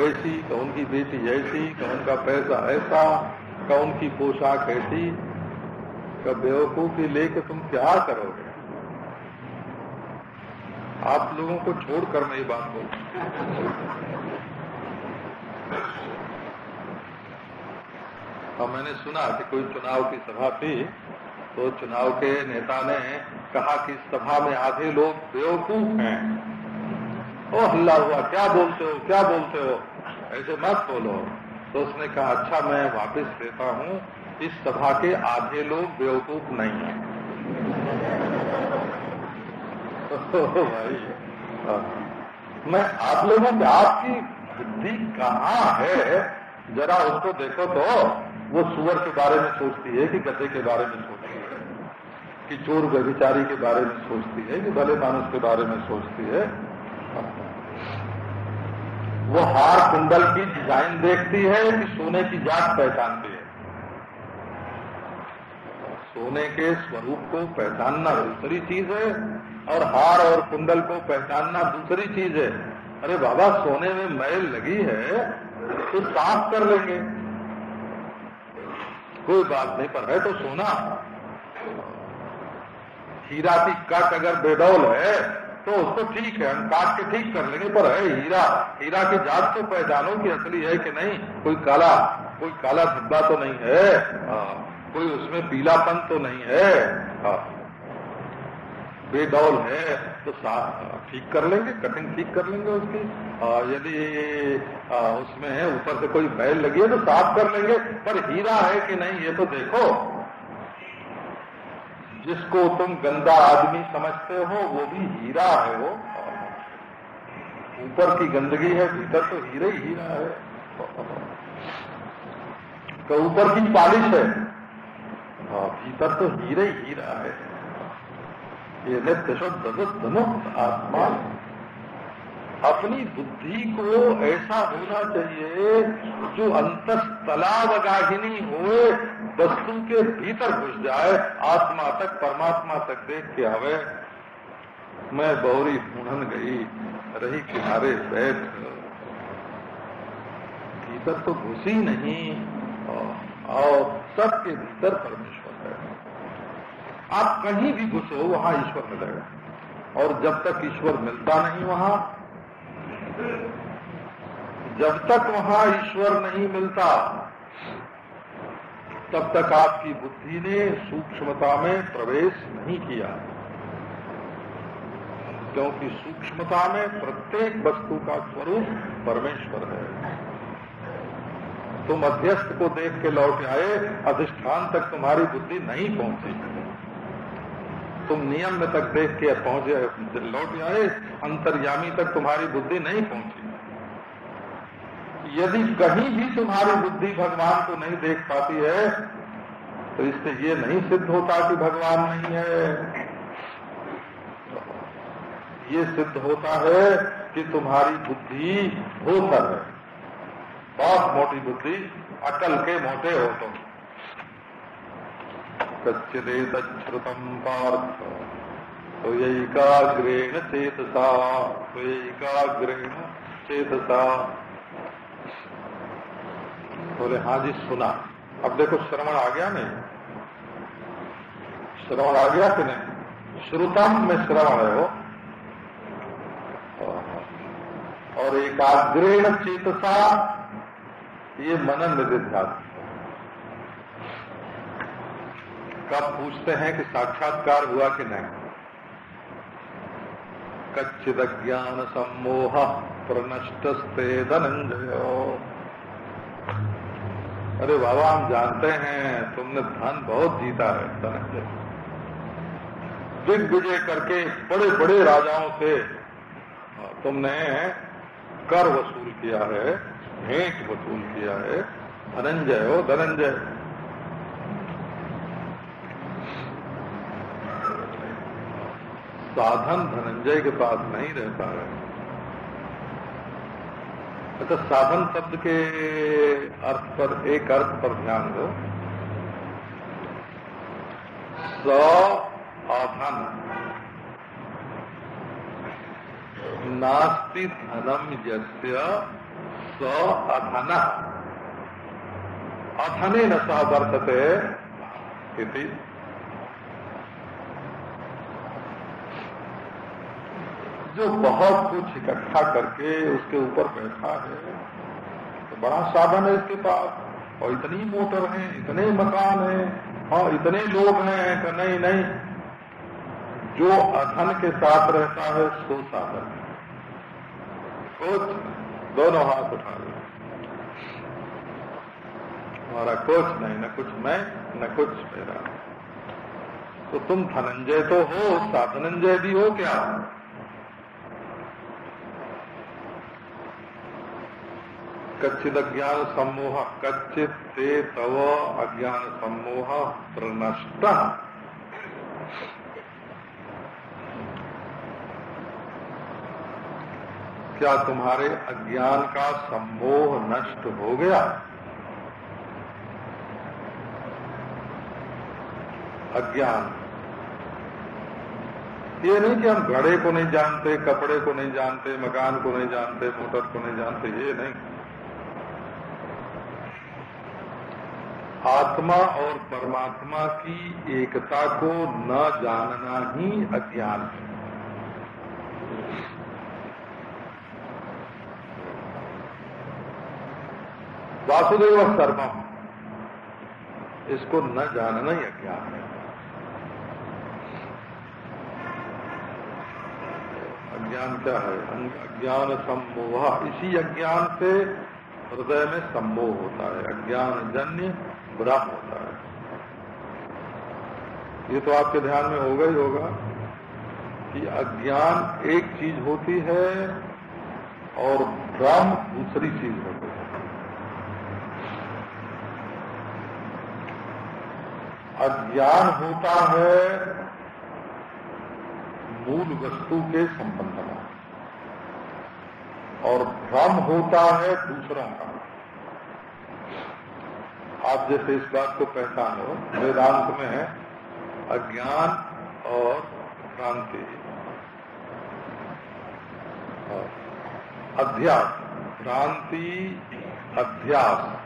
वैसी का उनकी बेटी ऐसी का उनका पैसा ऐसा का उनकी पोशाक ऐसी। का बेवकूफ़ी लेके तुम क्या करोगे? आप लोगों को छोड़कर मैं ये बात बोल। और मैंने सुना कि कोई चुनाव की सभा थी तो चुनाव के नेता ने कहा कि सभा में आधे लोग बेवकूफ़ हैं। ओ हल्ला हुआ क्या बोलते हो, क्या बोलते हो? ऐसे मत बोलो। तो उसने कहा अच्छा मैं वापस लेता हूँ। इस सभा के आधे लोग बेवकूफ़ नहीं है। भाई हाँ। मैं आप लोगों में आपकी बुद्धि कहाँ है? जरा उसको देखो तो। वो सुअर के बारे में सोचती है कि गधे के बारे में सोचती है? कि चोर व्यभिचारी के बारे में सोचती है कि भले मानस के बारे में सोचती है? वो हार कुंडल की डिज़ाइन देखती है कि सोने की जात पहचानती है। सोने के स्वरूप को पहचानना दूसरी चीज़ है और हार और कुंडल को पहचानना दूसरी चीज़ है। अरे बाबा, सोने में मैल लगी है तो साफ़ कर लेंगे। कोई बात नहीं, पर है तो सोना। हीरा की कट अगर बेडौल है तो उसको ठीक है हम काट के ठीक कर लेंगे। पर है हीरा हीरा की जात तो पहचानो कि असली है कि नहीं? कोई काला कोई काला धब्बा तो नहीं है? आ, कोई उसमें पीलापन तो नहीं है? आ, बेडौल है तो ठीक कर लेंगे कटिंग ठीक कर लेंगे उसकी। यदि उसमें है ऊपर से कोई बैल लगी है तो साफ़ कर लेंगे। पर हीरा है कि नहीं ये तो देखो। जिसको तुम गंदा आदमी समझते हो, वो भी हीरा है वो। ऊपर की गंदगी है, भीतर तो हीरे ही हीरा है। तो ऊपर की पालिश है। हाँ भीतर तो हीरे ही हीरा है। ये नित्य शुद्ध मुक्त आत्मा। अपनी बुद्धि को ऐसा होना चाहिए, जो अंतस तलावगाहिनी हो वस्तु के भीतर घुस जाए, आत्मा तक, परमात्मा तक देख के आवे, मैं बौरी ढूंढन गई, रही किनारे बैठ। भीतर तो घुसी नहीं, और सबके भीतर परमेश्वर है। आप कहीं भी घुसो वहाँ ईश्वर मिलेगा। और जब तक ईश्वर मिलता नहीं वहाँ, जब तक वहाँ ईश्वर नहीं मिलता तब तक आपकी बुद्धि ने सूक्ष्मता में प्रवेश नहीं किया। क्योंकि सूक्ष्मता में प्रत्येक वस्तु का स्वरूप परमेश्वर है। तुम मध्यस्थ को देख के लौट आए, अधिष्ठान तक तुम्हारी बुद्धि नहीं पहुँची। तुम नियम में तक देख के पहुँचे, लौट आए, अंतर्यामी तक तुम्हारी बुद्धि नहीं पहुँची। यदि कहीं भी तुम्हारी बुद्धि भगवान को नहीं देख पाती है तो इससे ये नहीं सिद्ध होता कि भगवान नहीं है। ये सिद्ध होता है कि तुम्हारी बुद्धि भोसर है। बहुत मोटी बुद्धि अकल के मोटे हो तुम। कच्चिदेतश्रुतम पार्थ तो यैकाग्रेण चेतसा तो यैकाग्रेण चेतसा। बोले हाँ जी, सुना। अब देखो, श्रवण आ गया नहीं। श्रवण आ गया कि नहीं? श्रुतम में श्रवण है वो। और एकाग्रेण चेतसा, ये मनन निधिध्यात्म कब पूछते हैं कि साक्षात्कार हुआ कि नहीं? कच्चिद ज्ञान सम्मोह प्रनष्टस्ते धनंजय अरे बाबा, हम जानते हैं, तुमने धन बहुत जीता है धनंजय दिग्विजय करके बड़े बड़े राजाओं से तुमने कर वसूल किया है, भेंट वसूल किया है, धनंजय हो, धनंजय। साधन धनंजय के पास नहीं रहता है। अच्छा साधन शब्द के अर्थ पर, एक अर्थ पर ध्यान दो। साधन। नास्ति धनम यस्य स अधन। अधने न सह वर्तते जो बहुत कुछ इकट्ठा करके उसके ऊपर बैठा है तो बड़ा साधन है इसके पास। और इतनी मोटर है, इतने मकान है हाँ इतने लोग हैं कि नहीं नहीं। जो अधन के साथ रहता है, सो साधन। कुछ दोनों हाथ उठा लो हमारा कुछ नहीं, न कुछ मैं, न कुछ मेरा। तो तुम धनंजय तो हो, साधनंजय भी हो क्या? कच्चित अज्ञान सम्मोह कच्चित ते तव अज्ञान सम्मोह प्रनष्ट। क्या तुम्हारे अज्ञान का सम्मोह नष्ट हो गया? अज्ञान। ये नहीं कि हम घड़े को नहीं जानते, कपड़े को नहीं जानते, मकान को नहीं जानते, मोटर को नहीं जानते, ये नहीं। आत्मा और परमात्मा की एकता को न जानना ही अज्ञान है। वासुदेव सर्वम इसको न जानना ही अज्ञान है। अज्ञान क्या है? अज्ञान सम्मोह इसी अज्ञान से हृदय में सम्मोह होता है। अज्ञान जन्य ब्रह्म होता है। ये तो आपके ध्यान में होगा ही होगा कि अज्ञान एक चीज़ होती है और भ्रम दूसरी चीज़ होती है। अज्ञान होता है मूल वस्तु के संबंध में और भ्रम होता है दूसरा का। आप जैसे इस बात को पहचानो, वेदांत में है, अज्ञान और भ्रांति। अध्यास भ्रांति, अध्यास,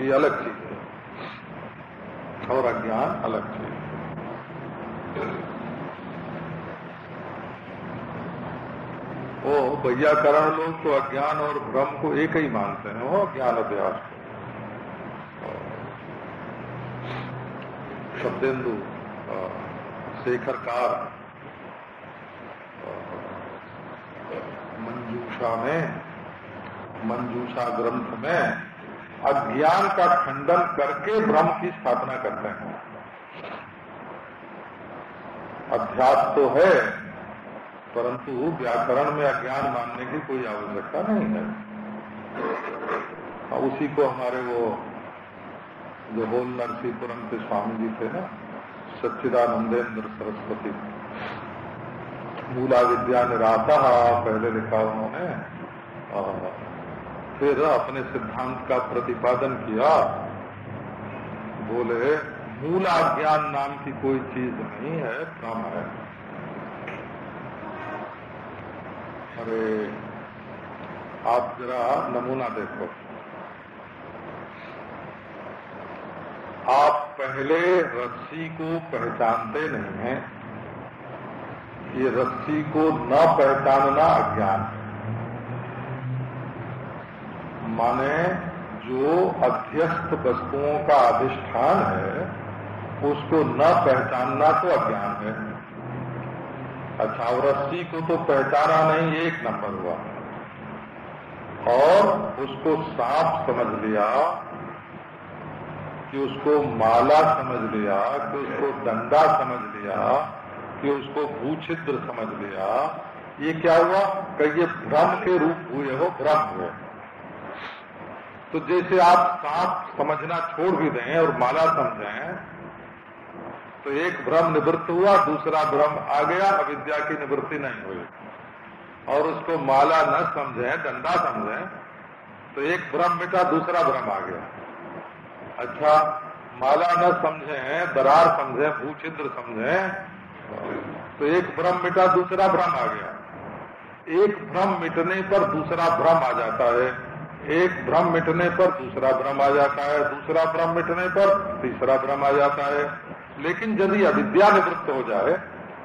ये अलग चीज़ है। और अज्ञान अलग चीज़ वो वैयाकरण लोग तो अज्ञान और भ्रम को एक ही मानते हैं। वो अज्ञान अभ्यास को। शब्देंदु शेखरकार मंजूषा में, मंजूषा ग्रंथ में अज्ञान का खंडन करके ब्रह्म की स्थापना करते हैं। अध्यास तो है, परंतु व्याकरण में अज्ञान मानने की कोई आवश्यकता नहीं है, उसी को हमारे वो जो होल नरसिंहपुरम के स्वामी जी थे ना, सच्चिदानंदेन्द्र सरस्वती। मूला विद्या निराता पहले लिखा उन्होंने फिर अपने सिद्धांत का प्रतिपादन किया। बोले मूला ज्ञान नाम की कोई चीज़ नहीं है भ्रम है। अरे, आप जरा नमूना देखो। आप पहले रस्सी को पहचानते नहीं हैं। ये रस्सी को न पहचानना अज्ञान माने जो अध्यस्त वस्तुओं का अधिष्ठान है, उसको न पहचानना तो अज्ञान है। अच्छा और रस्सी को तो पहचाना नहीं, एक नंबर हुआ। और उसको साफ़ समझ लिया कि उसको माला समझ लिया, कि उसको डंडा समझ लिया, कि उसको भूछिद्र समझ लिया। ये क्या हुआ? कि ये भ्रम के रूप हुए हो, भ्रम हुए तो जैसे आप सांप समझना छोड़ भी दें और माला समझें तो एक भ्रम निवृत्त हुआ, दूसरा भ्रम आ गया, अविद्या की निवृत्ति नहीं हुई। और उसको माला न समझें, डंडा समझें तो एक भ्रम मिटा, दूसरा भ्रम आ गया। अच्छा माला न समझे, दरार समझे भूचिद्र समझे तो एक भ्रम मिटा, दूसरा भ्रम आ गया। एक भ्रम मिटने पर दूसरा भ्रम आ जाता है। एक भ्रम मिटने पर दूसरा भ्रम आ जाता है। दूसरा भ्रम मिटने पर तीसरा भ्रम आ जाता है। लेकिन यदि अविद्या निवृत्त हो जाए,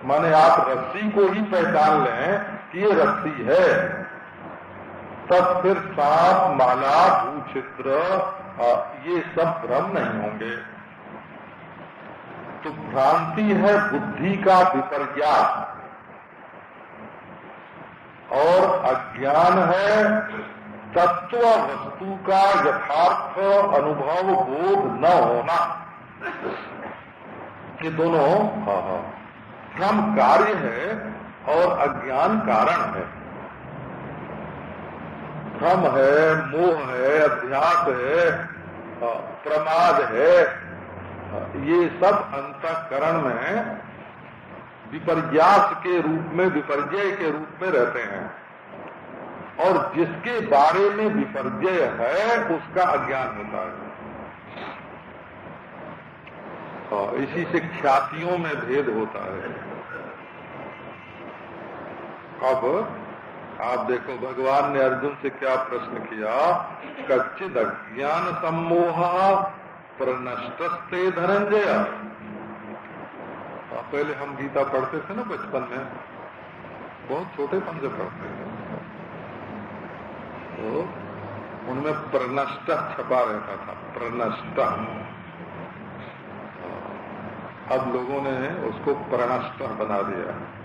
माने आप रस्सी को ही पहचान लें कि ये रस्सी है, तब फिर सांप, माला, भूचित्र ये सब भ्रम नहीं होंगे। तो भ्रांति है बुद्धि का विपर्यास और अज्ञान है तत्व वस्तु का यथार्थ अनुभव बोध न होना। ये दोनों हाँ हाँ। भ्रम कार्य है और अज्ञान कारण है। भ्रम है, मोह है, अध्यास है प्रमाद है। ये सब अंतकरण में विपर्यास के रूप में विपर्जय के रूप में रहते हैं। और जिसके बारे में विपर्जय है, उसका अज्ञान होता है। और इसी से ख्यातियों में भेद होता है। अब आप देखो, भगवान ने अर्जुन से क्या प्रश्न किया? कच्चित अज्ञान सम्मोह प्रनष्टस्ते धनंजय। पहले हम गीता पढ़ते थे ना बचपन में। बहुत छोटे पन से पढ़ते थे। तो उनमें प्रनष्ट छपा रहता था, प्रनष्ट। अब लोगों ने उसको प्रणष्ट बना दिया।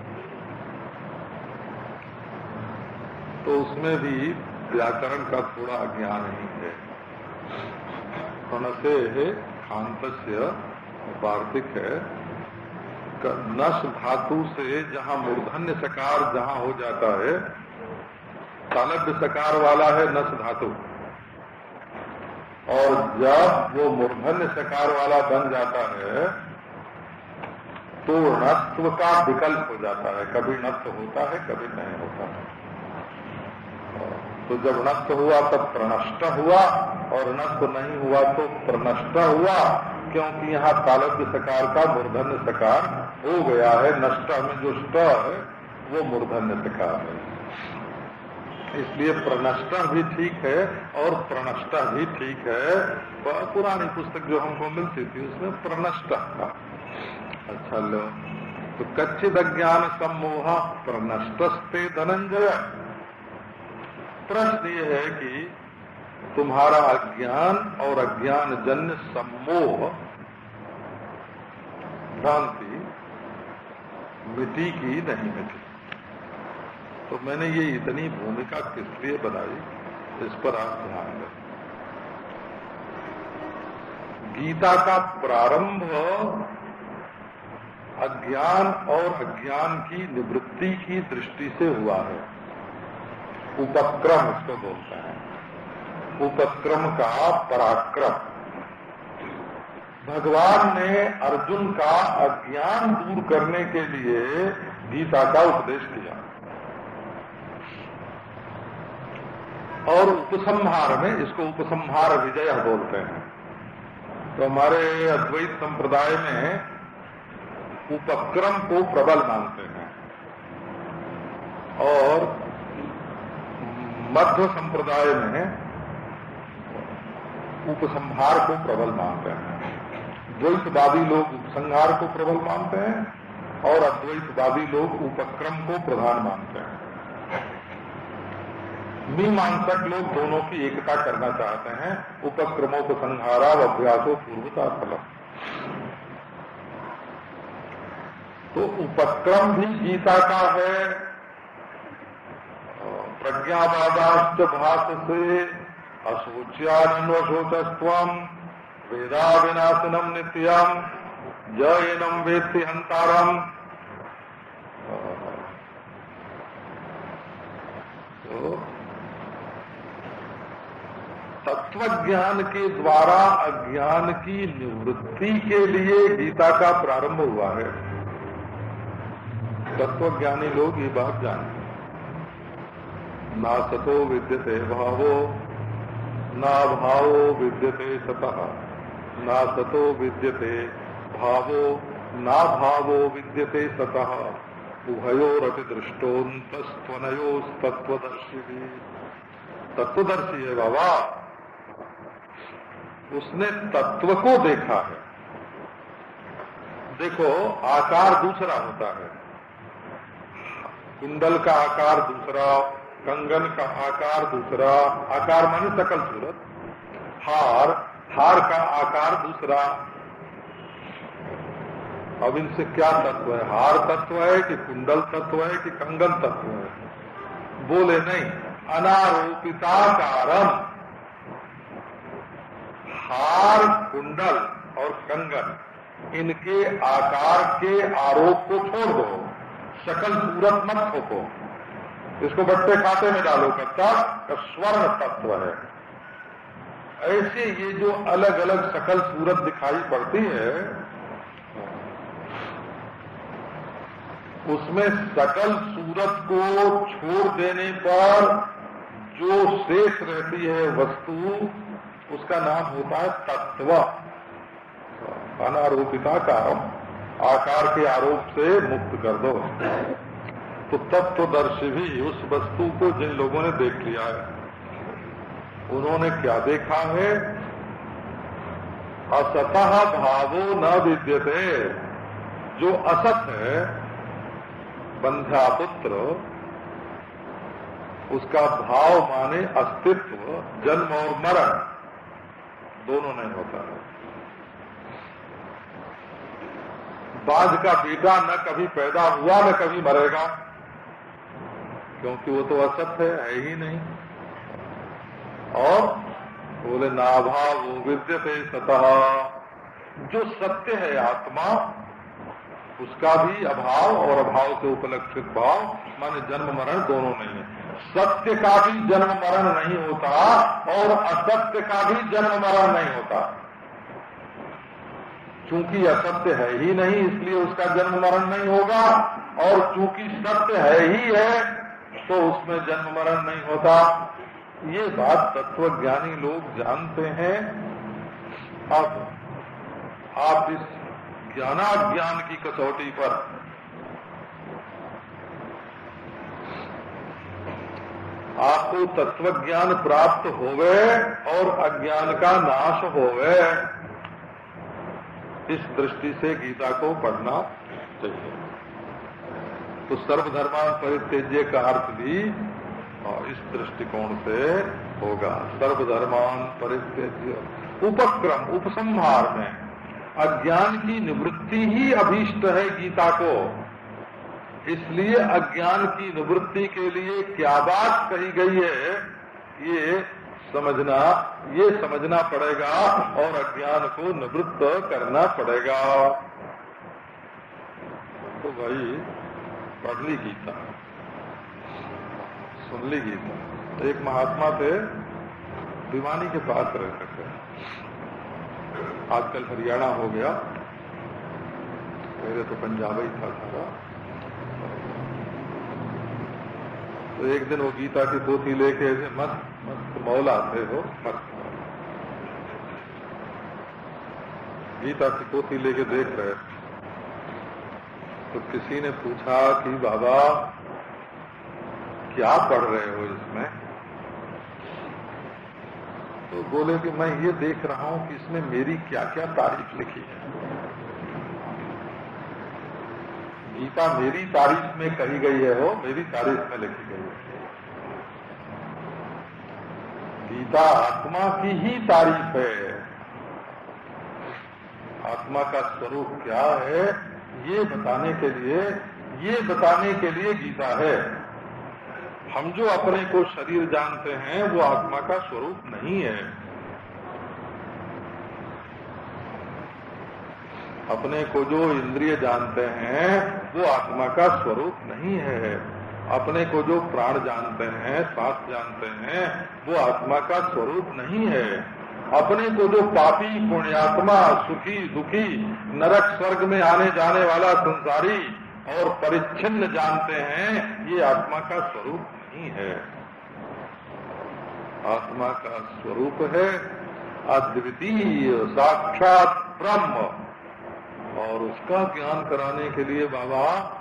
तो उसमें भी व्याकरण का थोड़ा ज्ञान ही है। प्रणसे खांत वार्तिक है। नश धातु से जहाँ मूर्धन्य सकार जहाँ हो जाता है तालब्य सकार वाला है नश धातु। और जब वो मूर्धन्य सकार वाला बन जाता है तो नत्व का विकल्प हो जाता है। कभी नत्व होता है, कभी नहीं होता है। तो जब नष्ट हुआ तब प्रनष्ट हुआ, और नष्ट नहीं हुआ तो प्रनष्ट हुआ, क्योंकि यहाँ तालब्य सकार का मूर्धन्य सकार हो गया है। नष्ट में जो स्ट है, वो मूर्धन्य सकार है। इसलिए प्रनष्ट भी ठीक है और प्रनष्ट भी ठीक है। पुरानी पुस्तक जो हमको मिलती थी, उसमें प्रनष्ट था। अच्छा लो। तो कच्चित अज्ञान सम्मोह प्रनष्टस्ते धनंजय। प्रश्न ये है कि तुम्हारा अज्ञान और अज्ञान जन्य सम्मोह, भ्रांति मिट्टी की नहीं मिटी। तो मैंने ये इतनी भूमिका किस लिए बनाई, इस पर आप ध्यान दें। गीता का प्रारंभ अज्ञान और अज्ञान की निवृत्ति की दृष्टि से हुआ है। उपक्रम उसको बोलते हैं। उपक्रम का पराक्रम। भगवान ने अर्जुन का अज्ञान दूर करने के लिए गीता का उपदेश किया और उपसंहार में इसको उपसंहार विजय बोलते हैं। तो हमारे अद्वैत संप्रदाय में उपक्रम को प्रबल मानते हैं। और मध्य संप्रदाय में उपसंहार को प्रबल मानते हैं। द्वैतवादी लोग उपसंहार को प्रबल मानते हैं और अद्वैतवादी लोग उपक्रम को प्रधान मानते हैं। मीमांसक लोग दोनों की एकता करना चाहते हैं उपक्रमोपसंहारा व अभ्यासो, पूर्वता, फलम। तो उपक्रम भी गीता का है प्रज्ञावादाश्च भाष से अशोच्यानन्वशोचस्व वेदा विनाशनम नित्यम जयनम वेत्ति हंतारम तो तत्व ज्ञान के द्वारा अज्ञान की निवृत्ति के लिए गीता का प्रारंभ हुआ है। तत्वज्ञानी लोग ये बात जानते ना सतो विद्यते भावो ना भावो विद्यते सतः। ना सतो विद्यते भावो ना भावो विद्यते सतः। उभयोरति दृष्टोन्तस्तनयोस्तत्वदर्शी तत्वदर्शी है बाबा। उसने तत्व को देखा है। देखो, आकार दूसरा होता है। कुंडल का आकार दूसरा कंगन का आकार दूसरा, आकार माने सकल सूरत। हार हार का आकार दूसरा। अब इनसे क्या तत्व है? हार तत्व है कि कुंडल तत्व है कि कंगन तत्व है? बोले नहीं। अनारोपिताकारम हार, कुंडल और कंगन, इनके आकार के आरोप को छोड़ दो। सकल सूरत मत ठोको इसको बट्टे खाते में डालो कच्चा का स्वर्ण तत्व है। ऐसे ये जो अलग अलग सकल सूरत दिखाई पड़ती है, उसमें सकल सूरत को छोड़ देने पर जो शेष रहती है वस्तु, उसका नाम होता है तत्व। अनारोपिता का आकार के आरोप से मुक्त कर दो। तो तत्वदर्शी भी उस वस्तु को जिन लोगों ने देख लिया है, उन्होंने क्या देखा है? असतः भावो न विद्यते। जो असत है, बंध्यापुत्र, उसका भाव माने अस्तित्व, जन्म और मरण, दोनों नहीं होता है। बाज का बेटा न कभी पैदा हुआ, न कभी मरेगा। क्योंकि वो तो असत है है ही नहीं। और बोले नाभाव विद्य थे सतह। जो सत्य है आत्मा, उसका भी अभाव और अभाव से उपलक्षित भाव, माने जन्म मरण दोनों नहीं है। सत्य का भी जन्म मरण नहीं होता और असत्य का भी जन्म मरण नहीं होता। चूँकि असत्य है ही नहीं, इसलिए उसका जन्म मरण नहीं होगा, और चूँकि सत्य है ही है तो उसमें जन्म मरण नहीं होता। ये बात तत्वज्ञानी लोग जानते हैं। अब आप इस ज्ञानाज्ञान की कसौटी पर आपको तत्वज्ञान प्राप्त होवे और अज्ञान का नाश होवे, इस दृष्टि से गीता को पढ़ना चाहिए। तो सर्वधर्मान परित्यज्य का अर्थ भी इस दृष्टिकोण से होगा। सर्वधर्मान परित्यज्य। उपक्रम, उपसंहार में। अज्ञान की निवृत्ति ही अभीष्ट है गीता को। इसलिए अज्ञान की निवृत्ति के लिए क्या बात कही गई है, ये समझना ये समझना पड़ेगा और अज्ञान को निवृत्त करना पड़ेगा। तो भाई पढ़ ली गीता। सुन ली गीता। एक महात्मा थे दीवानी के पास रह सकते आजकल हरियाणा हो गया। पहले तो पंजाब ही था सारा। तो एक दिन वो गीता की पोथी लेके ऐसे मस्त मस्त मौला थे हो, मस्त। गीता की पोथी लेके देख रहे तो किसी ने पूछा कि बाबा, क्या पढ़ रहे हो इसमें? तो बोले कि मैं ये देख रहा हूँ कि इसमें मेरी क्या क्या तारीफ़ लिखी है। गीता मेरी तारीफ़ में कही गई है हो मेरी तारीफ़ में लिखी गई है। गीता आत्मा की ही तारीफ़ है। आत्मा का स्वरूप क्या है? ये बताने के लिए, ये बताने के लिए गीता है। हम जो अपने को शरीर जानते हैं, वो आत्मा का स्वरूप नहीं है। अपने को जो इंद्रिय जानते हैं, वो आत्मा का स्वरूप नहीं है। अपने को जो प्राण जानते हैं, सांस जानते हैं, वो आत्मा का स्वरूप नहीं है। अपने को जो पापी, पुण्यात्मा, सुखी, दुखी, नरक स्वर्ग में आने जाने वाला संसारी और परिच्छिन्न जानते हैं, ये आत्मा का स्वरूप नहीं है। आत्मा का स्वरूप है अद्वितीय, साक्षात ब्रह्म। और उसका ज्ञान कराने के लिए बाबा,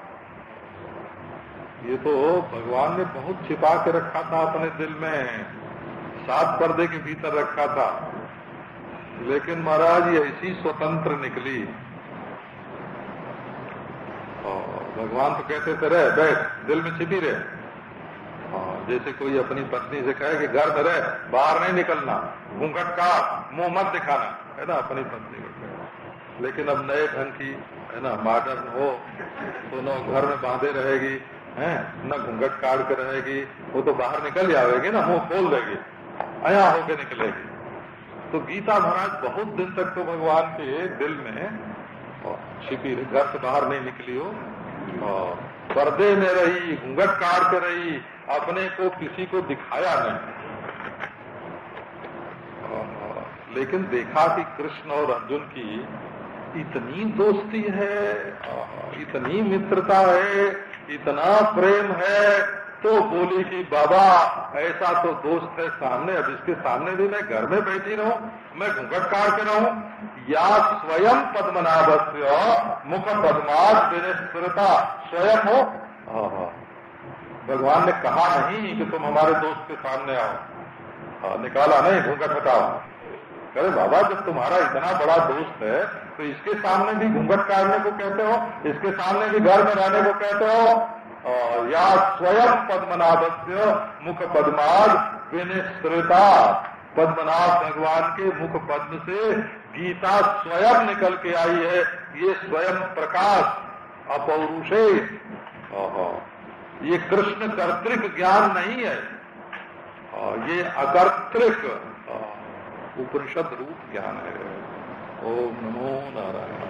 ये तो भगवान ने बहुत छिपा के रखा था अपने दिल में, सात पर्दे के भीतर रखा था। लेकिन महाराज, ये ऐसी स्वतंत्र निकली। भगवान तो कहते थे, रहे, बैठ, दिल में छिपी रहे। जैसे कोई अपनी पत्नी से कहे कि घर में रहे, बाहर नहीं निकलना, घूंघट का मुँह मत दिखाना। है ना, अपनी पत्नी को लेकिन अब नए ढंग की, है ना मॉडर्न हो तो न घर में बांधे रहेगी, है, न घूंघट काट के रहेगी, वो तो बाहर निकल जाएगी ना, मुँह खोल देगी, अया होके निकलेगी। तो गीता महाराज बहुत दिन तक तो भगवान के दिल में छिपी घर से बाहर नहीं निकली हो पर्दे में रही, घूंघट काट के रही, अपने को किसी को दिखाया नहीं। लेकिन देखा कि कृष्ण और अर्जुन की इतनी दोस्ती है इतनी मित्रता है, इतना प्रेम है तो बोली कि बाबा, ऐसा तो दोस्त है सामने, अब इसके सामने भी मैं घर में बैठी रहूँ, मैं घूंघट काट के रहूँ। या स्वयं पद्मनाभस्य मुख पद्माद विनिश्चिता स्वयं हो। भगवान ने कहा नहीं कि तुम हमारे दोस्त के सामने आओ। निकाला नहीं घूंघट हटाओ अरे बाबा, जब तुम्हारा इतना बड़ा दोस्त है तो इसके सामने भी घूंघट काटने को कहते हो, इसके सामने भी घर में रहने को कहते हो। या स्वयं पद्मनाभस्य मुख पद्माद विनिश्रिता पद्मनाभ भगवान के मुख पद्म से गीता स्वयं निकल के आई है। ये स्वयं प्रकाश अपौरुषे। ये कृष्ण कर्तिक ज्ञान नहीं है। ये अकर्तृक उपनिषद रूप ज्ञान है। ओम नमो नारायण।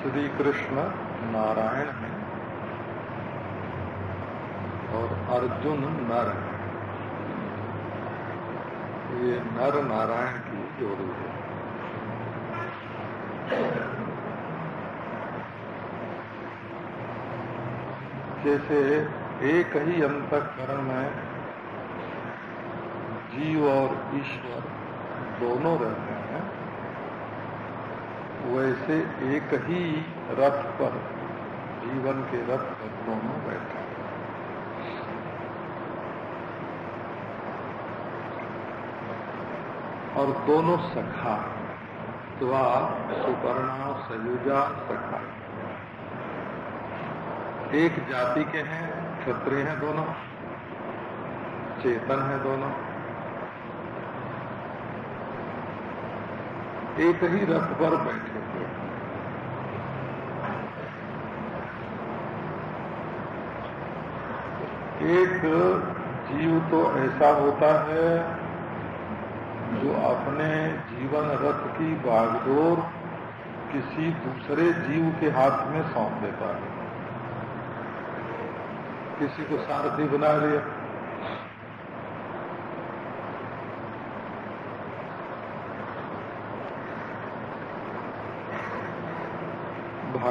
श्री कृष्ण नारायण है और अर्जुन नर है। ये नर नारायण की जोड़ी है। जैसे एक ही अंतकरण में जीव और ईश्वर दोनों रहते हैं वैसे एक ही रथ पर, जीवन के रथ पर दोनों बैठे और दोनों सखा स्वा सुपर्णा, सयुजा, सखा। एक जाति के हैं, क्षत्रिय हैं दोनों, चेतन है दोनों। एक ही रथ पर बैठे हुए एक जीव तो ऐसा होता है जो अपने जीवन रथ की बागडोर किसी दूसरे जीव के हाथ में सौंप देता है। किसी को सारथी बना लिया।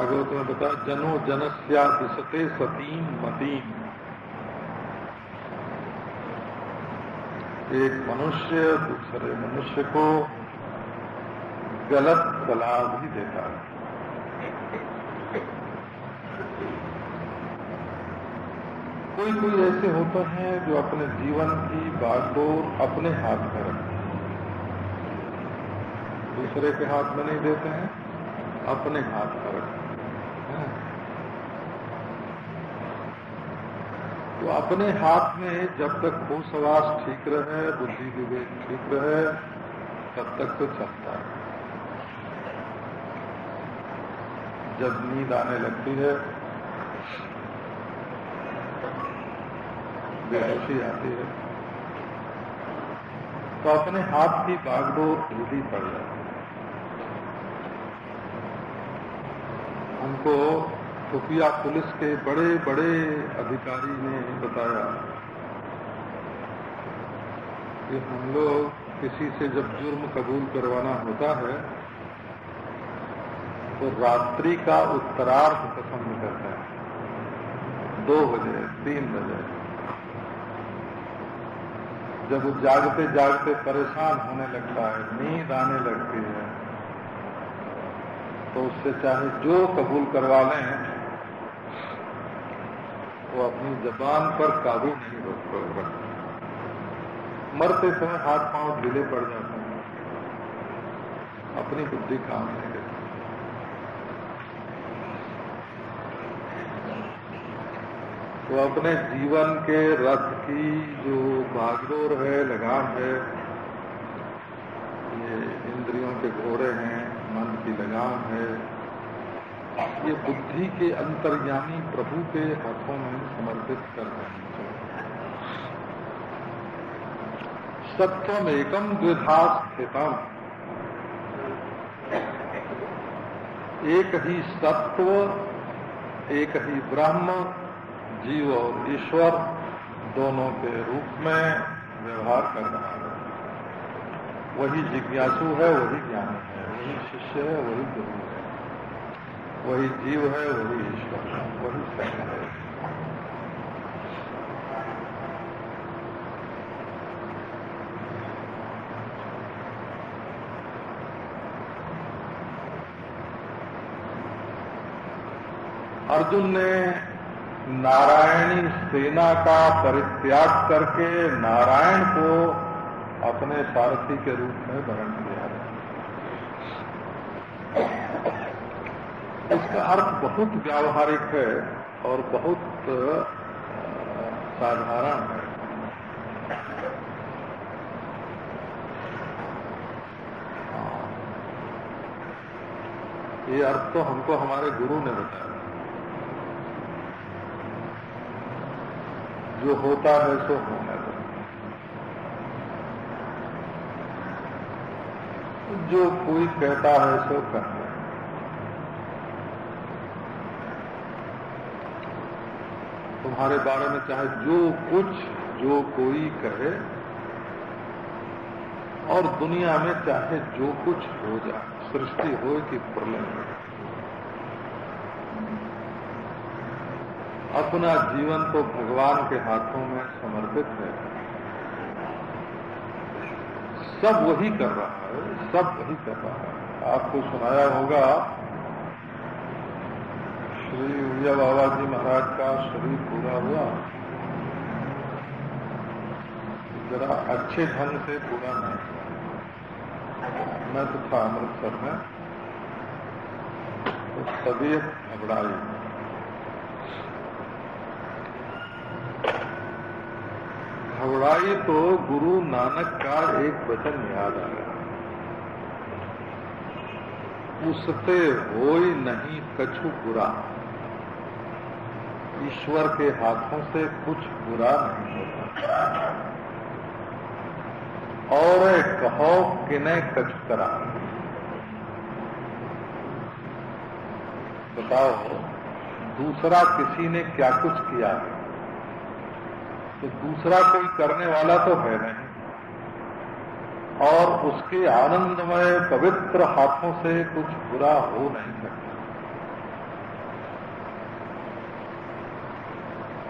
भागवत में बता, जनो जनस्या दिशते सतीम मतीम एक मनुष्य, दूसरे मनुष्य को गलत सलाह भी देता है। कोई कोई ऐसे होते हैं जो अपने जीवन की बागडोर अपने हाथ में रखते हैं। दूसरे के हाथ में नहीं देते हैं, अपने हाथ में रखते हैं। तो अपने हाथ में जब तक भूसवास ठीक रहे, बुद्धि विवेक ठीक रहे, तब तक तो चलता है। जब नींद आने लगती है, बेहोशी आती है तो अपने हाथ की बागडोर ढीली पड़ जाती है। हमको खुफिया पुलिस के बड़े बड़े अधिकारी ने बताया कि हम लोग किसी से जब जुर्म कबूल करवाना होता है तो रात्रि का उत्तरार्थ पसंद करते हैं। दो बजे, तीन बजे। जब जागते जागते परेशान होने लगता है, नींद आने लगती है तो उससे चाहे जो कबूल करवा लें वो अपनी जबान पर काबू नहीं रख मरते समय हाथ पाँव ढीले पड़ जाते हैं। अपनी बुद्धि काम नहीं करती। तो अपने जीवन के रथ की जो भागदौड़ है लगाम है, ये इंद्रियों के घोड़े हैं मन की लगाम है ये बुद्धि के अंतर्यामी प्रभु के हाथों में समर्पित कर देनी चाहिए सत्यम एकम द्विधा स्थितम। एक ही सत्व, एक ही ब्रह्म, जीव और ईश्वर दोनों के रूप में व्यवहार कर रहा है। वही जिज्ञासु है, वही ज्ञान है, वही शिष्य है, वही गुरु है। वही जीव है, वही ईश्वर है, वही सत्य है। अर्जुन ने नारायणी सेना का परित्याग करके नारायण को अपने सारथी के रूप में वर्ण किया। है इसका अर्थ बहुत व्यावहारिक है और बहुत साधारण है। ये अर्थ तो हमको हमारे गुरु ने बताया। जो होता है सो होने दो जो कोई कहता है सो कहता तुम्हारे बारे में चाहे जो कुछ जो कोई कहे और दुनिया में चाहे जो कुछ हो जाए सृष्टि हो कि प्रलय हो। अपना जीवन तो भगवान के हाथों में समर्पित है। सब वही कर रहा है सब वही कर रहा है। आपको सुनाया होगा श्री उड़िया बाबा जी महाराज का शरीर पूरा हुआ। जरा अच्छे ढंग से पूरा नहीं मैं तो था अमृतसर में तो तबीयत घबराई। घबराई तो गुरु नानक का एक वचन याद आ गया। उससे हो नहीं कछु बुरा। ईश्वर के हाथों से कुछ बुरा नहीं होता। और कहो किने कछ करा। बताओ, दूसरा किसी ने क्या कुछ किया है? तो दूसरा कोई करने वाला तो है नहीं। और उसके आनंदमय पवित्र हाथों से कुछ बुरा हो नहीं सकता।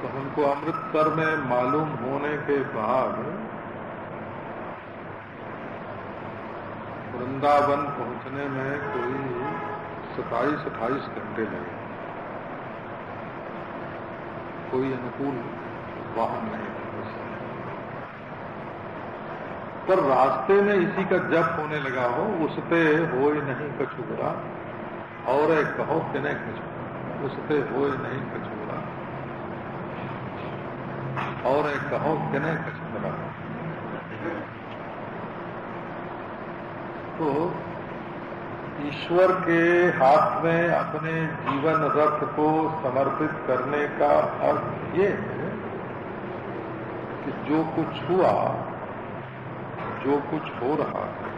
तो हमको अमृतसर में मालूम होने के बाद वृंदावन पहुँचने में कोई सताईस, अट्ठाईस घंटे लगे। कोई अनुकूल वाहन नहीं पर रास्ते में इसी का जप होने लगा हो उसते हो नहीं कछुरा और एक कहो कि नहीं कछु उसते हो नहीं कछुरा और एक कहो कि नहीं कछुरा तो ईश्वर के हाथ में अपने जीवन रथ को समर्पित करने का अर्थ ये है कि जो कुछ हुआ, जो कुछ हो रहा है,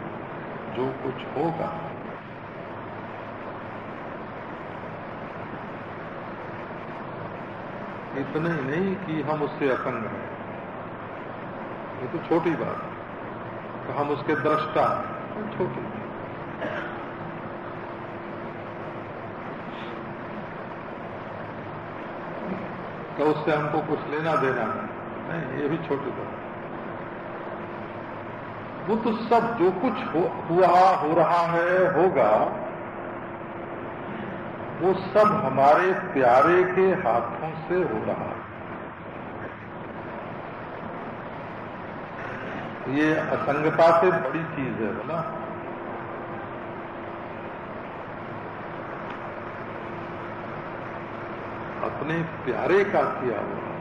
जो कुछ होगा इतने ही नहीं कि हम उससे असंग हैं। ये तो छोटी बात है हम उसके दृष्टा हैं। छोटी। तो उससे हमको कुछ लेना देना है। नहीं ये भी छोटी बात वो तो सब जो कुछ हो, हुआ हो रहा है होगा वो सब हमारे प्यारे के हाथों से हो रहा है। ये असंगता से बड़ी चीज़ है बोला अपने प्यारे का किया हुआ।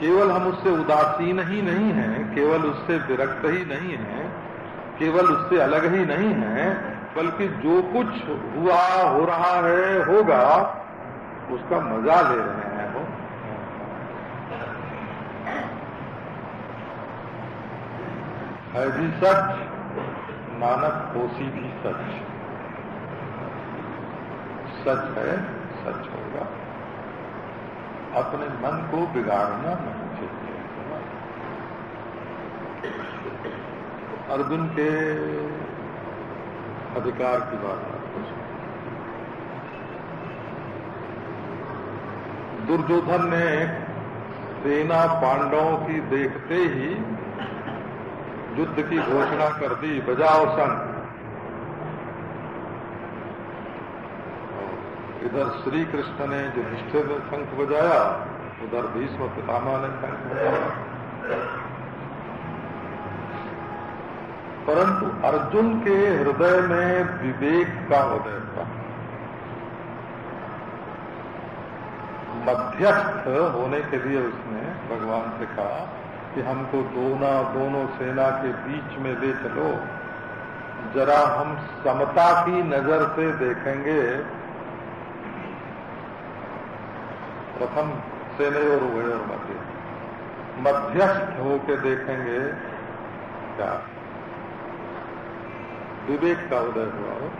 केवल हम उससे उदासीन ही नहीं हैं, केवल उससे विरक्त ही नहीं है केवल उससे अलग ही नहीं है, बल्कि जो कुछ हुआ, हो रहा है, होगा, उसका मज़ा ले रहे हैं वो। है भी सच नानक कोसी भी सच। सच है, सच होगा। अपने मन को बिगाड़ना नहीं चाहिए अर्जुन के अधिकार की बात आपको दुर्योधन ने सेना पांडवों की देखते ही युद्ध की घोषणा कर दी बजाओ संघ इधर श्री कृष्ण ने जो निष्ठे में शंख बजाया, उधर भीष्म पितामह ने शंख बजाया। परंतु अर्जुन के हृदय में विवेक का उदय था मध्यस्थ होने के लिए उसने भगवान से कहा कि हमको दोनों दोनों सेना के बीच में ले चलो। जरा हम समता की नज़र से देखेंगे। प्रथम सेने और उभय और मध्य। मध्यस्थ होके देखेंगे क्या। विवेक का उदय हुआ हो।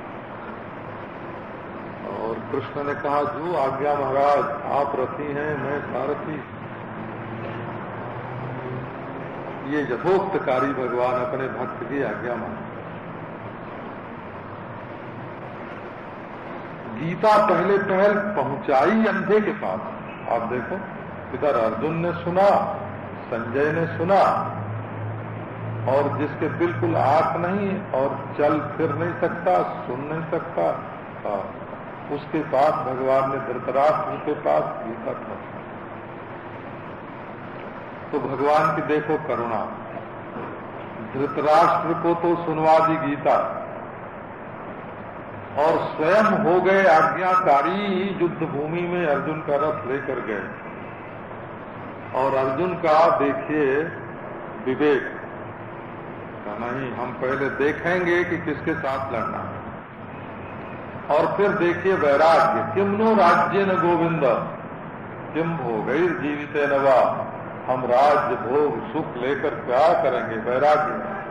और कृष्ण ने कहा, जो आज्ञा महाराज, आप रथी हैं, मैं सारथी ये यथोक्तकारी भगवान अपने भक्त की आज्ञा मान गीता पहले पहल पहुंचाई अंधे के पास। आप देखो, इधर अर्जुन ने सुना, संजय ने सुना और जिसके बिल्कुल आँख नहीं और चल फिर नहीं सकता सुन नहीं सकता आ, उसके पास भगवान ने धृतराष्ट्र के पास गीता था तो भगवान की देखो करुणा। धृतराष्ट्र को तो सुनवा दी गीता। और स्वयं हो गए आज्ञाकारी युद्ध भूमि में अर्जुन का रथ लेकर गए। और अर्जुन का देखिए विवेक। नहीं, हम पहले देखेंगे कि किसके साथ लड़ना है। और फिर देखिए वैराग्य। किम नो राज्य न गोविंद। किम भोगैर जीवित नवा हम राज्य, भोग, सुख लेकर क्या करेंगे? वैराग्य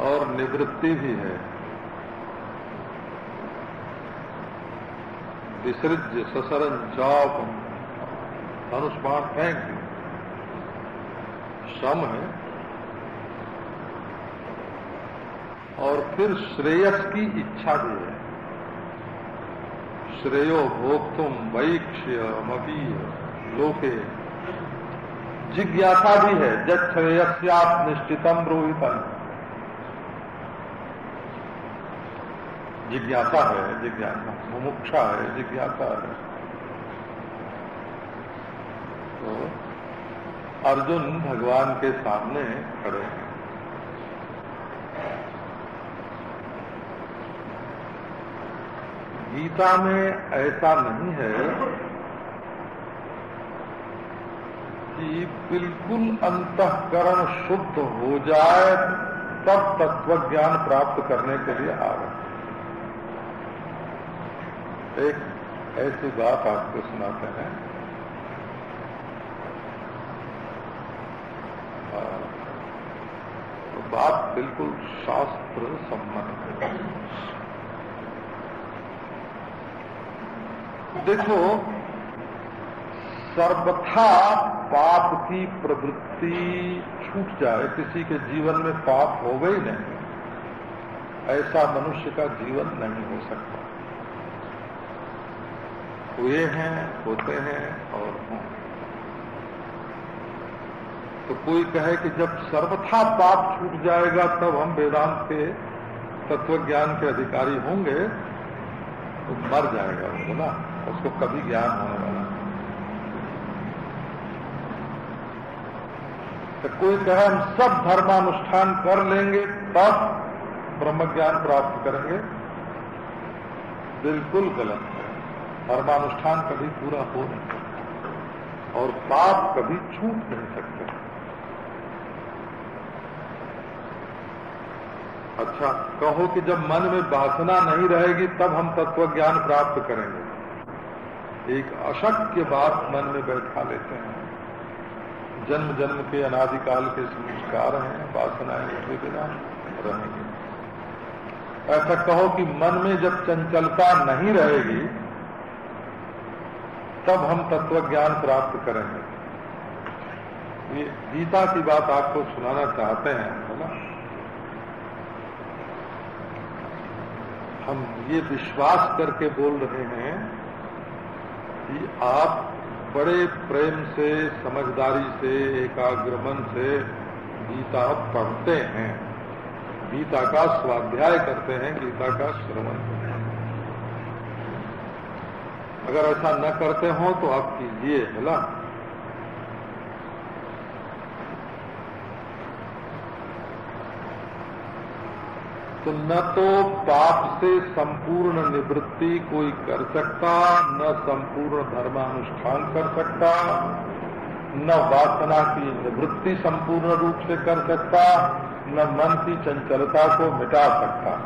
और निवृत्ति भी है। विसृज्य ससरन चाप। बाण फेंक सम है, और फिर श्रेयस की इच्छा भी है। श्रेयो भोक्तुम वैक्ष्य मपीय लोके। जिज्ञासा भी है जब श्रेयस्यात निश्चितम रोहितम जिज्ञासा है, जिज्ञासा। मुमुक्षा है, जिज्ञासा है। तो अर्जुन भगवान के सामने खड़े हैं। गीता में ऐसा नहीं है कि बिल्कुल अंतकरण शुद्ध हो जाए, तब तत्व ज्ञान प्राप्त करने के लिए आ रहे एक ऐसी बात आपको सुनाते हैं तो बात बिल्कुल शास्त्र सम्मत है। देखो, सर्वथा पाप की प्रवृत्ति छूट जाए, किसी के जीवन में पाप हो गई नहीं। ऐसा मनुष्य का जीवन नहीं हो सकता। हुए हैं, होते हैं और हों तो कोई कहे कि जब सर्वथा पाप छूट जाएगा, तब हम वेदांत के तत्व ज्ञान के अधिकारी होंगे तो मर जाएगा वो ना? उसको कभी ज्ञान होने वाला तो कोई कहे, हम सब धर्मानुष्ठान कर लेंगे तब ब्रह्म ज्ञान प्राप्त करेंगे। बिल्कुल गलत है। धर्मानुष्ठान कभी पूरा हो नहीं सकता। और पाप कभी छूट नहीं सकते। अच्छा कहो कि जब मन में वासना नहीं रहेगी, तब हम तत्व ज्ञान प्राप्त करेंगे। एक अशक्य बात मन में बैठा लेते हैं। जन्म जन्म के, अनादिकाल के संस्कार हैं, वासनाएँ उसके बिना रहेंगे। ऐसा कहो कि मन में जब चंचलता नहीं रहेगी, तब हम तत्व ज्ञान प्राप्त करेंगे। ये गीता की बात आपको सुनाना चाहते हैं, है ना? हम ये विश्वास करके बोल रहे हैं कि आप बड़े प्रेम से, समझदारी से एकाग्रमन से गीता पढ़ते हैं। गीता का स्वाध्याय करते हैं, गीता का श्रवण करते हैं। अगर ऐसा न करते हो तो आप कीजिए है ना तो न तो पाप से संपूर्ण निवृत्ति कोई कर सकता, न संपूर्ण धर्मानुष्ठान कर सकता, न वासना की निवृत्ति संपूर्ण रूप से कर सकता, न मन की चंचलता को मिटा सकता।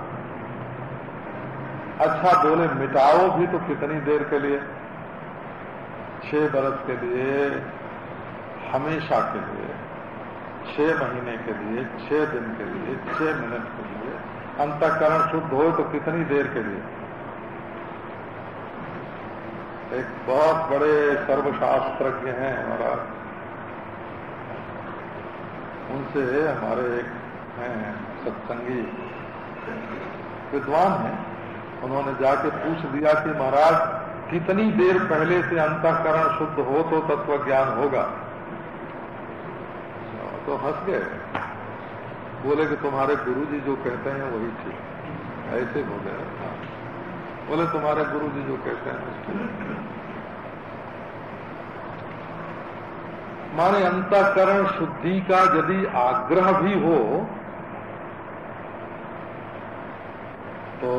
अच्छा बोले, मिटाओ भी तो कितनी देर के लिए? छह बरस के लिए, हमेशा के लिए, छह महीने के लिए, छह दिन के लिए, छह मिनट के लिए अंतकरण शुद्ध हो तो कितनी देर के लिए? एक बहुत बड़े सर्वशास्त्रज्ञ हैं हमारा उनसे हमारे एक हैं सत्संगी विद्वान हैं। उन्होंने जाके पूछ दिया कि महाराज, कितनी देर पहले से अंतकरण शुद्ध हो तो तत्व ज्ञान होगा? तो हंस गए। बोले कि तुम्हारे गुरु जी जो कहते हैं वही ठीक ऐसे बोले बोले, तुम्हारे गुरु जी जो कहते हैं माने अंतकरण शुद्धि का यदि आग्रह भी हो तो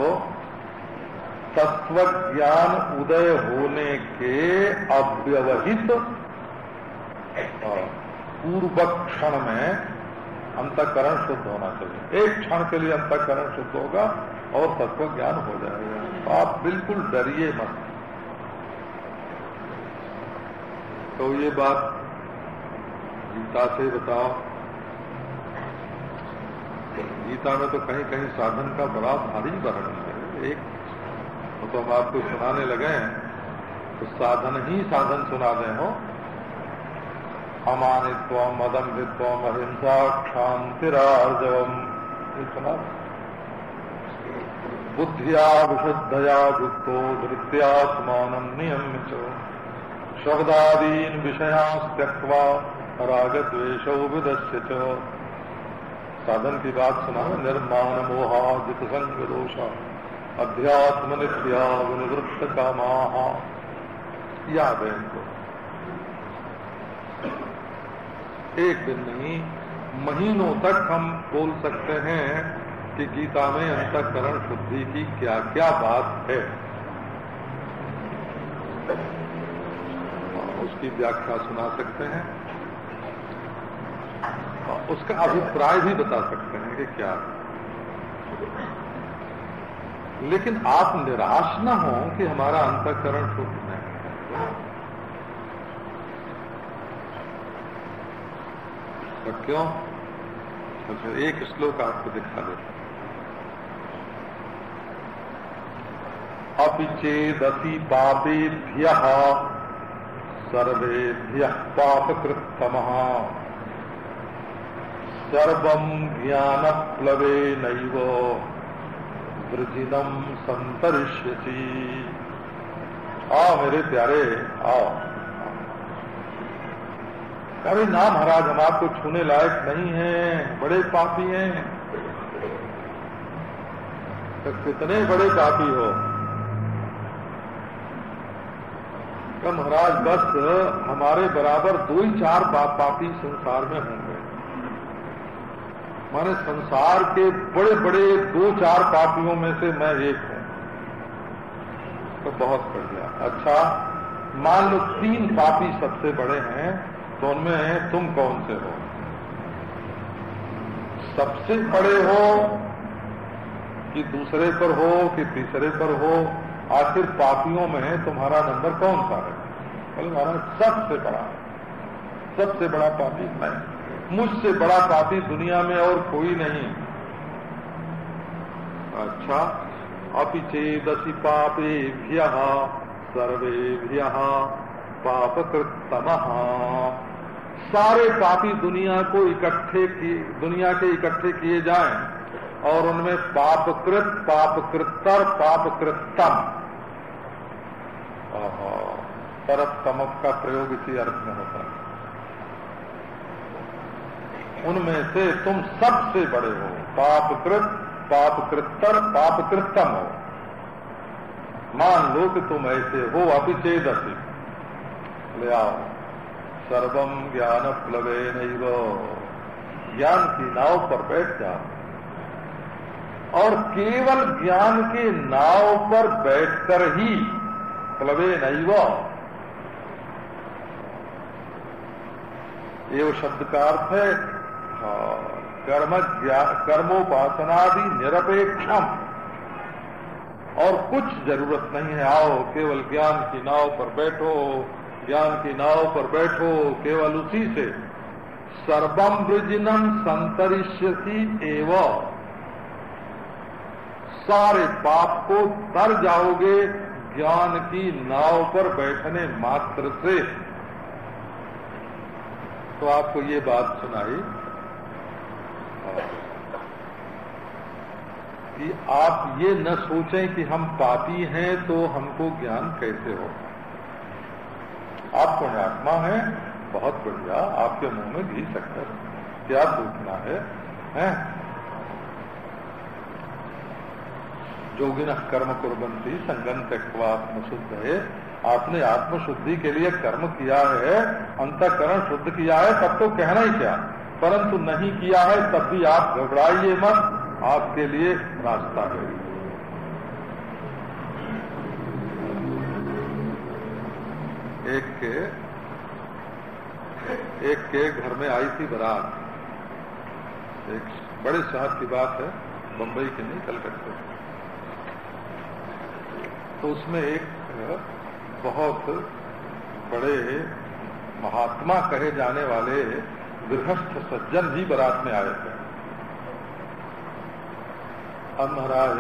तत्व ज्ञान उदय होने के अव्यवहित पूर्व क्षण में अंतकरण शुद्ध होना चाहिए। एक क्षण के लिए अंतकरण शुद्ध होगा और सबको ज्ञान हो जाएगा। तो आप बिल्कुल डरिए मत। तो ये बात गीता से बताओ। गीता में तो कहीं कहीं साधन का बड़ा भारी वर्णन है। एक तो हम आपको सुनाने लगे हैं तो साधन ही साधन सुना दे हो। अमानित्व अदम्भित्व अहिंसा क्षांतिराजवम सुना बुद्धिया विशुद्धया युक्तो धृत्यात्मान नियम शब्दादीन विषया त्यक्वा राग द्वेशो विदस्य साधन की बात सुना निर्माण मोहा जित संग दोषा। अध्यात्म नित्या विनिवृत्त कामा याद है इनको। एक दिन नहीं, महीनों तक हम बोल सकते हैं कि गीता में अंतकरण शुद्धि की क्या क्या बात है। उसकी व्याख्या सुना सकते हैं। उसका अभिप्राय भी बता सकते हैं कि क्या लेकिन आप निराश ना हो कि हमारा अंतकरण शुद्ध नहीं है। तो क्यों? तो फिर एक श्लोक आपको दिखा देता अपिचेदसी पापेभ्य, सर्वेभ्य पापकृतम सर्वम ज्ञान प्लवे नैव वृजिनम संतरिष्यसी आओ मेरे प्यारे, आओ। अरे ना महाराज, हम आपको छूने लायक नहीं हैं, बड़े पापी हैं। तो कितने बड़े पापी हो। तो महाराज, बस हमारे बराबर दो ही चार पापी संसार में होंगे। माने संसार के बड़े बड़े दो चार पापियों में से मैं एक हूँ। तो बहुत बढ़िया। अच्छा मान लो तीन पापी सबसे बड़े हैं तो उनमें तुम कौन से हो? सबसे बड़े हो कि दूसरे पर हो, कि तीसरे पर हो, आखिर पापियों में तुम्हारा नंबर कौन सा है? बोले, महाराज, सबसे बड़ा सबसे बड़ा पापी मैं। मुझसे बड़ा पापी दुनिया में और कोई नहीं अच्छा अपिचेदसी पापे भ्य सर्वे भ्य पाप कृतम सारे पापी दुनिया को इकट्ठे की दुनिया के इकट्ठे किए जाएँ और उनमें पापकृत पापकृतर पापकृतम तरफ़ तमक का प्रयोग इसी अर्थ में होता है। उनमें से तुम सबसे बड़े हो। पापकृत पापकृतर पापकृतम हो। मान लो कि तुम ऐसे हो अपिचेद ले आओ। सर्वम ज्ञान प्लवे नहीं ज्ञान की नाव पर बैठ जाओ और केवल ज्ञान के नाव पर बैठकर ही प्लवे नहीं ये शब्द का अर्थ है कर्म कर्मोपासनादि निरपेक्षम। और कुछ ज़रूरत नहीं है, आओ, केवल ज्ञान की नाव पर बैठो। ज्ञान की नाव पर बैठो, केवल उसी से। सर्वम वृजिनम संतरिष्यसी एव। सारे पाप को तर जाओगे ज्ञान की नाव पर बैठने मात्र से। तो आपको ये बात सुनाई, कि आप ये न सोचें कि हम पापी हैं तो हमको ज्ञान कैसे हो? आप पुण्यात्मा है, बहुत बढ़िया, आपके मुँह में घी शक्कर क्या सोचना है, हैं? जोगिन कर्म कुरबंती संगम त्यक्वात्म आत्मशुद्ध है आपने आत्मशुद्धि के लिए कर्म किया है, अंतकरण शुद्ध किया है, तब तो कहना ही क्या? परंतु नहीं किया है, तब भी आप घबराइए मत, आपके लिए रास्ता है। एक के एक के घर में आई थी बरात। एक बड़े शहर की बात है, बंबई की नहीं, कलकत्ते। तो उसमें एक बहुत बड़े महात्मा कहे जाने वाले गृहस्थ सज्जन ही बारात में आए थे। अब महाराज,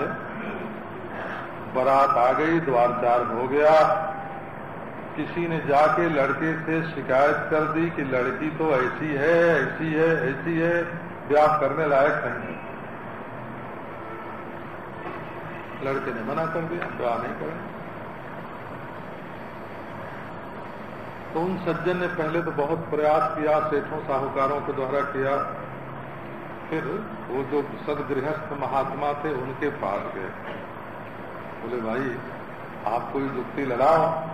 बारात आ गई द्वार चार हो गया। किसी ने जाके लड़के से शिकायत कर दी कि लड़की तो ऐसी है ऐसी है ऐसी है, ब्याह करने लायक नहीं है। लड़के ने मना कर दिया, ब्याह नहीं करें। तो उन सज्जन ने पहले तो बहुत प्रयास किया, सेठों साहूकारों के द्वारा किया। फिर वो जो सदगृहस्थ महात्मा थे, उनके पास गए। बोले, भाई, आप कोई जुक्ति लगाओ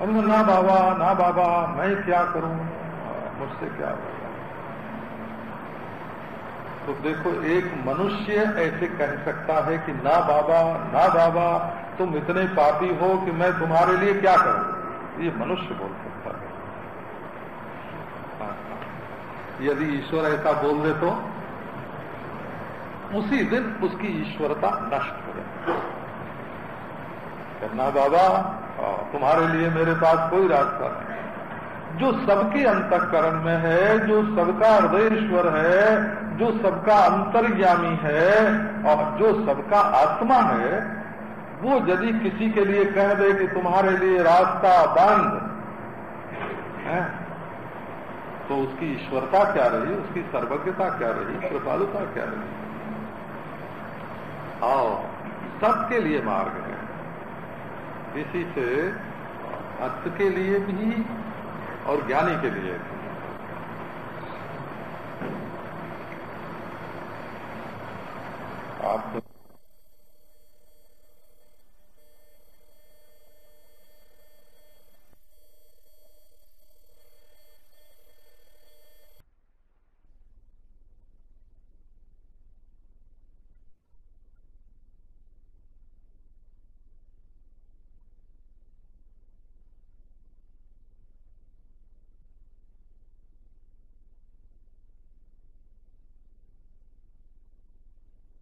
उन्होंने ना बाबा ना बाबा, मैं क्या करूँ? मुझसे क्या होगा? तो देखो, एक मनुष्य ऐसे कह सकता है कि ना बाबा ना बाबा, तुम इतने पापी हो कि मैं तुम्हारे लिए क्या करूँ? ये मनुष्य बोल सकता है। यदि ईश्वर ऐसा बोल दे तो उसी दिन उसकी ईश्वरता नष्ट हो जाए ना बाबा तुम्हारे लिए मेरे पास कोई रास्ता नहीं। जो सबके अंतकरण में है, जो सबका हृदयश्वर है, जो सबका अंतर्यामी है और जो सबका आत्मा है, वो यदि किसी के लिए कह दे कि तुम्हारे लिए रास्ता बंद, है तो उसकी ईश्वरता क्या रही? उसकी सर्वज्ञता क्या रही? कृपालुता क्या रही? आओ, सबके लिए मार्ग है। इसी से अर्थ के लिए भी और ज्ञानी के लिए भी। आप